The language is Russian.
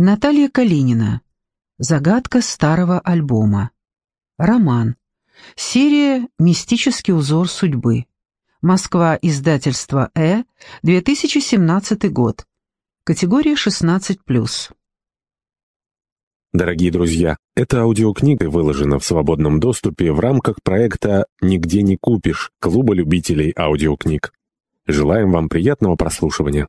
Наталья Калинина. Загадка старого альбома. Роман. Серия «Мистический узор судьбы». Москва, издательство «Э», 2017 год. Категория 16+. Дорогие друзья, эта аудиокнига выложена в свободном доступе в рамках проекта «Нигде не купишь» Клуба любителей аудиокниг. Желаем вам приятного прослушивания.